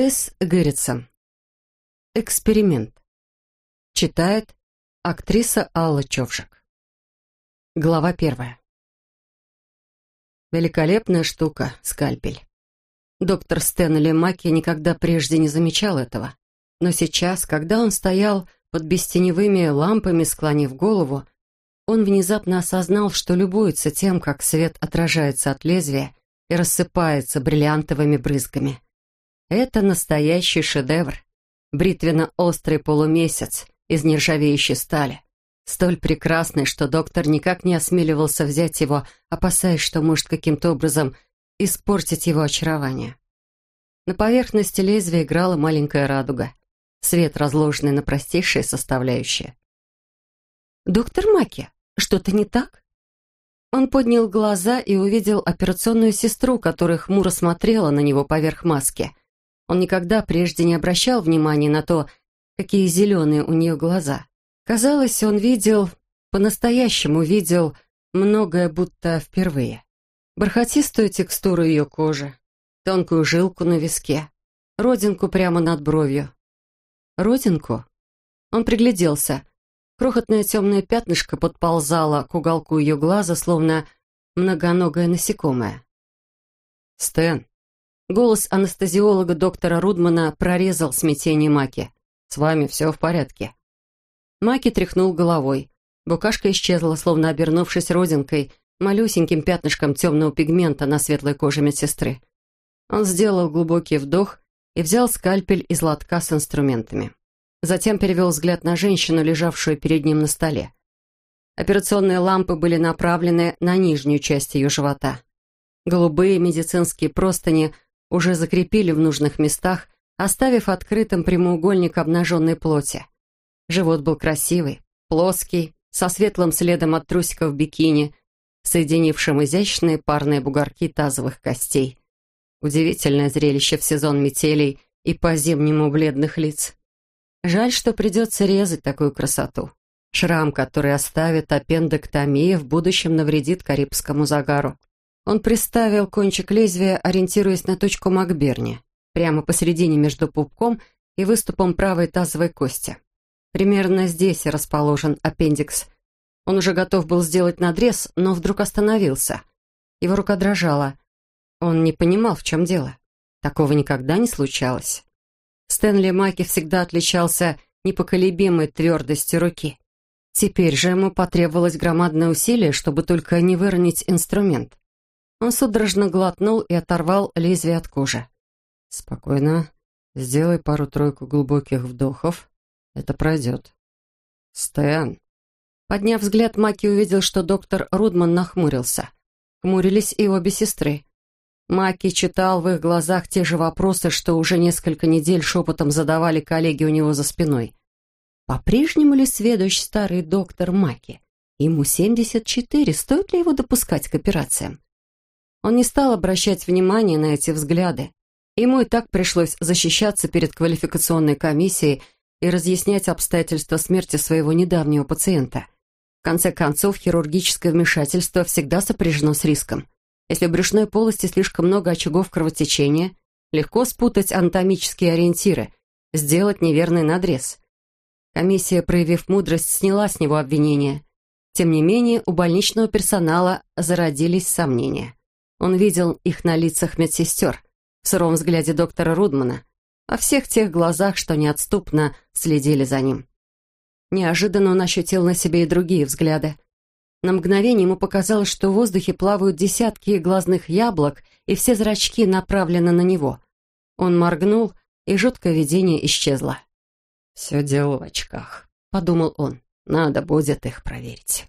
Тесс Гэрритсон. Эксперимент. Читает актриса Алла Човжик. Глава первая. Великолепная штука, скальпель. Доктор Стэнли Маки никогда прежде не замечал этого. Но сейчас, когда он стоял под бестеневыми лампами, склонив голову, он внезапно осознал, что любуется тем, как свет отражается от лезвия и рассыпается бриллиантовыми брызгами. Это настоящий шедевр. Бритвенно-острый полумесяц из нержавеющей стали. Столь прекрасный, что доктор никак не осмеливался взять его, опасаясь, что может каким-то образом испортить его очарование. На поверхности лезвия играла маленькая радуга. Свет, разложенный на простейшие составляющие. «Доктор Маки, что-то не так?» Он поднял глаза и увидел операционную сестру, которая хмуро смотрела на него поверх маски — он никогда прежде не обращал внимания на то, какие зеленые у нее глаза. Казалось, он видел, по-настоящему видел многое будто впервые. Бархатистую текстуру ее кожи, тонкую жилку на виске, родинку прямо над бровью. Родинку? Он пригляделся. Крохотное темное пятнышко подползало к уголку ее глаза, словно многоногое насекомое. «Стэн», Голос анестезиолога доктора Рудмана прорезал смятение Маки. «С вами все в порядке». Маки тряхнул головой. Букашка исчезла, словно обернувшись родинкой, малюсеньким пятнышком темного пигмента на светлой коже медсестры. Он сделал глубокий вдох и взял скальпель из лотка с инструментами. Затем перевел взгляд на женщину, лежавшую перед ним на столе. Операционные лампы были направлены на нижнюю часть ее живота. Голубые медицинские простыни – уже закрепили в нужных местах, оставив открытым прямоугольник обнаженной плоти. Живот был красивый, плоский, со светлым следом от трусиков бикини, соединившим изящные парные бугорки тазовых костей. Удивительное зрелище в сезон метелей и по-зимнему бледных лиц. Жаль, что придется резать такую красоту. Шрам, который оставит аппендэктомия, в будущем навредит карибскому загару. Он приставил кончик лезвия, ориентируясь на точку Макберни, прямо посередине между пупком и выступом правой тазовой кости. Примерно здесь расположен аппендикс. Он уже готов был сделать надрез, но вдруг остановился. Его рука дрожала. Он не понимал, в чем дело. Такого никогда не случалось. Стэнли Маки всегда отличался непоколебимой твердостью руки. Теперь же ему потребовалось громадное усилие, чтобы только не выронить инструмент. Он судорожно глотнул и оторвал лезвие от кожи. «Спокойно. Сделай пару-тройку глубоких вдохов. Это пройдет». «Стэн!» Подняв взгляд, Маки увидел, что доктор Рудман нахмурился. Хмурились и обе сестры. Маки читал в их глазах те же вопросы, что уже несколько недель шепотом задавали коллеги у него за спиной. По-прежнему ли сведущ старый доктор Маки? Ему 74, стоит ли его допускать к операциям? Он не стал обращать внимания на эти взгляды. Ему и так пришлось защищаться перед квалификационной комиссией и разъяснять обстоятельства смерти своего недавнего пациента. В конце концов, хирургическое вмешательство всегда сопряжено с риском. Если в брюшной полости слишком много очагов кровотечения, легко спутать анатомические ориентиры, сделать неверный надрез. Комиссия, проявив мудрость, сняла с него обвинения. Тем не менее, у больничного персонала зародились сомнения. Он видел их на лицах медсестер, в сыром взгляде доктора Рудмана, во всех тех глазах, что неотступно следили за ним. Неожиданно он ощутил на себе и другие взгляды. На мгновение ему показалось, что в воздухе плавают десятки глазных яблок, и все зрачки направлены на него. Он моргнул, и жуткое видение исчезло. «Все дело в очках», — подумал он. «Надо будет их проверить».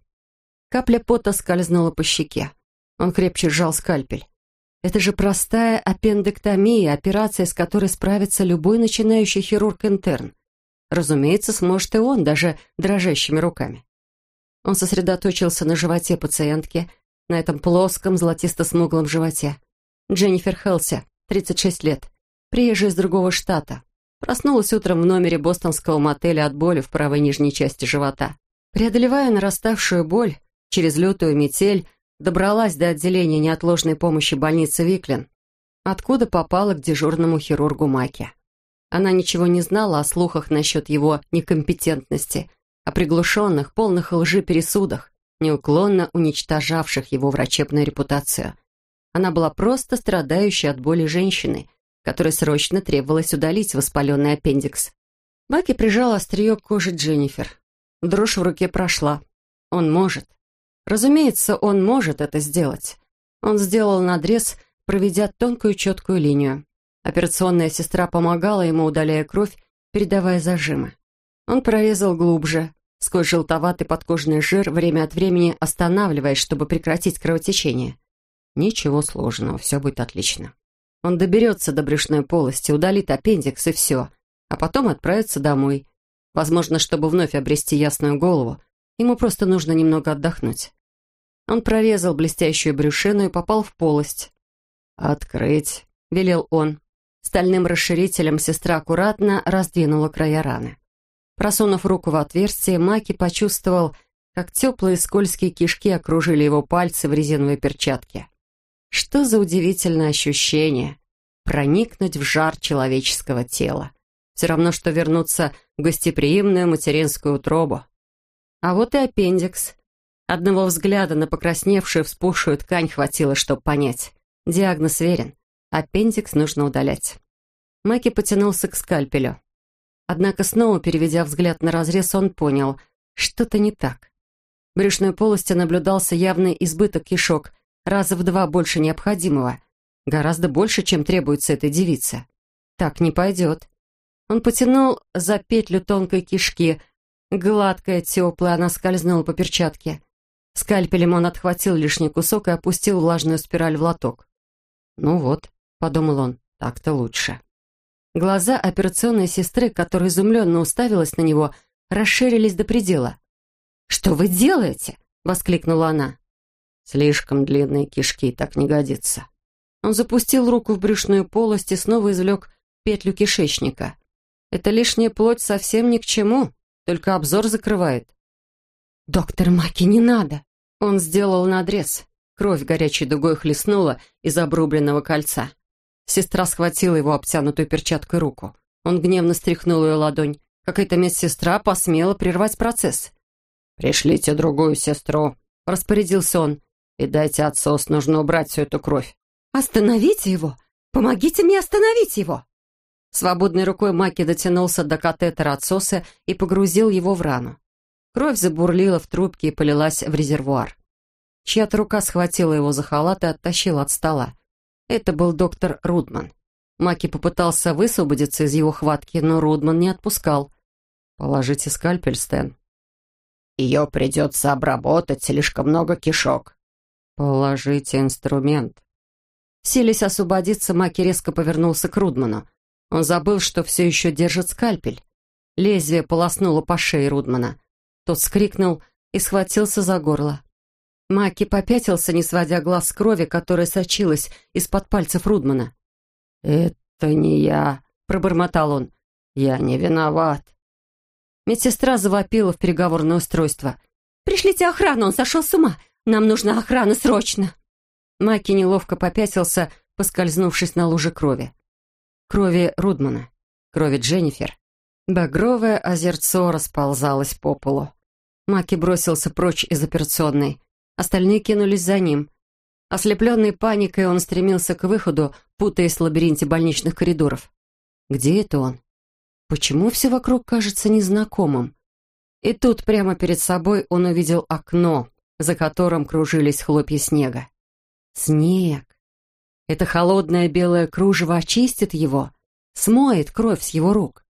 Капля пота скользнула по щеке. Он крепче сжал скальпель. Это же простая аппендэктомия, операция, с которой справится любой начинающий хирург-интерн. Разумеется, сможет и он, даже дрожащими руками. Он сосредоточился на животе пациентки, на этом плоском золотисто-смуглом животе. Дженнифер Хелси, 36 лет, приезжая из другого штата. Проснулась утром в номере бостонского мотеля от боли в правой нижней части живота. Преодолевая нараставшую боль, через лютую метель, добралась до отделения неотложной помощи больницы Виклин, откуда попала к дежурному хирургу Маке. Она ничего не знала о слухах насчет его некомпетентности, о приглушенных, полных лжи пересудах, неуклонно уничтожавших его врачебную репутацию. Она была просто страдающей от боли женщиной, которой срочно требовалось удалить воспаленный аппендикс. Баки прижал острие к коже Дженнифер. Дрожь в руке прошла. Он может. Разумеется, он может это сделать. Он сделал надрез, проведя тонкую четкую линию. Операционная сестра помогала ему, удаляя кровь, передавая зажимы. Он прорезал глубже, сквозь желтоватый подкожный жир, время от времени останавливаясь, чтобы прекратить кровотечение. Ничего сложного, все будет отлично. Он доберется до брюшной полости, удалит аппендикс и все, а потом отправится домой. Возможно, чтобы вновь обрести ясную голову, ему просто нужно немного отдохнуть. Он прорезал блестящую брюшину и попал в полость. «Открыть», — велел он. Стальным расширителем сестра аккуратно раздвинула края раны. Просунув руку в отверстие, Маки почувствовал, как теплые скользкие кишки окружили его пальцы в резиновой перчатке. Что за удивительное ощущение — проникнуть в жар человеческого тела. Все равно, что вернуться в гостеприимную материнскую утробу. А вот и аппендикс. Одного взгляда на покрасневшую вспухшую ткань хватило, чтобы понять. Диагноз верен. Аппендикс нужно удалять. Маки потянулся к скальпелю. Однако снова, переведя взгляд на разрез, он понял, что-то не так. В брюшной полости наблюдался явный избыток кишок, раза в два больше необходимого. Гораздо больше, чем требуется этой девице. Так не пойдет. Он потянул за петлю тонкой кишки. Гладкая, теплая, она скользнула по перчатке. Скальпелем он отхватил лишний кусок и опустил влажную спираль в лоток. Ну вот, — подумал он, — так-то лучше. Глаза операционной сестры, которая изумленно уставилась на него, расширились до предела. «Что вы делаете?» — воскликнула она. «Слишком длинные кишки, так не годится». Он запустил руку в брюшную полость и снова извлек петлю кишечника. «Это лишняя плоть совсем ни к чему, только обзор закрывает». «Доктор Маки, не надо!» Он сделал надрез. Кровь горячей дугой хлестнула из обрубленного кольца. Сестра схватила его обтянутую перчаткой руку. Он гневно стряхнул ее ладонь. Какая-то медсестра посмела прервать процесс. «Пришлите другую сестру», — распорядился он. «И дайте отсос, нужно убрать всю эту кровь». «Остановите его! Помогите мне остановить его!» Свободной рукой Маки дотянулся до катетера отсоса и погрузил его в рану. Кровь забурлила в трубке и полилась в резервуар. Чья-то рука схватила его за халат и оттащила от стола. Это был доктор Рудман. Маки попытался высвободиться из его хватки, но Рудман не отпускал. «Положите скальпель, Стэн». «Ее придется обработать, слишком много кишок». «Положите инструмент». Силясь освободиться, Маки резко повернулся к Рудману. Он забыл, что все еще держит скальпель. Лезвие полоснуло по шее Рудмана. Тот скрикнул и схватился за горло. Маки попятился, не сводя глаз с крови, которая сочилась из-под пальцев Рудмана. «Это не я», — пробормотал он. «Я не виноват». Медсестра завопила в переговорное устройство. «Пришлите охрану, он сошел с ума. Нам нужна охрана срочно». Маки неловко попятился, поскользнувшись на луже крови. Крови Рудмана, крови Дженнифер. Багровое озерцо расползалось по полу. Маки бросился прочь из операционной. Остальные кинулись за ним. Ослепленный паникой, он стремился к выходу, путаясь в лабиринте больничных коридоров. Где это он? Почему все вокруг кажется незнакомым? И тут прямо перед собой он увидел окно, за которым кружились хлопья снега. Снег. Это холодное белое кружево очистит его, смоет кровь с его рук.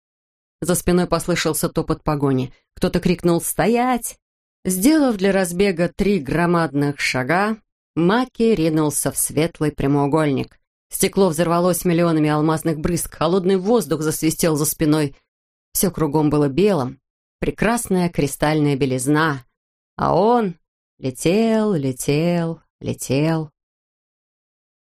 За спиной послышался топот погони. Кто-то крикнул «Стоять!» Сделав для разбега три громадных шага, Маки ринулся в светлый прямоугольник. Стекло взорвалось миллионами алмазных брызг, холодный воздух засвистел за спиной. Все кругом было белым, прекрасная кристальная белизна. А он летел, летел, летел.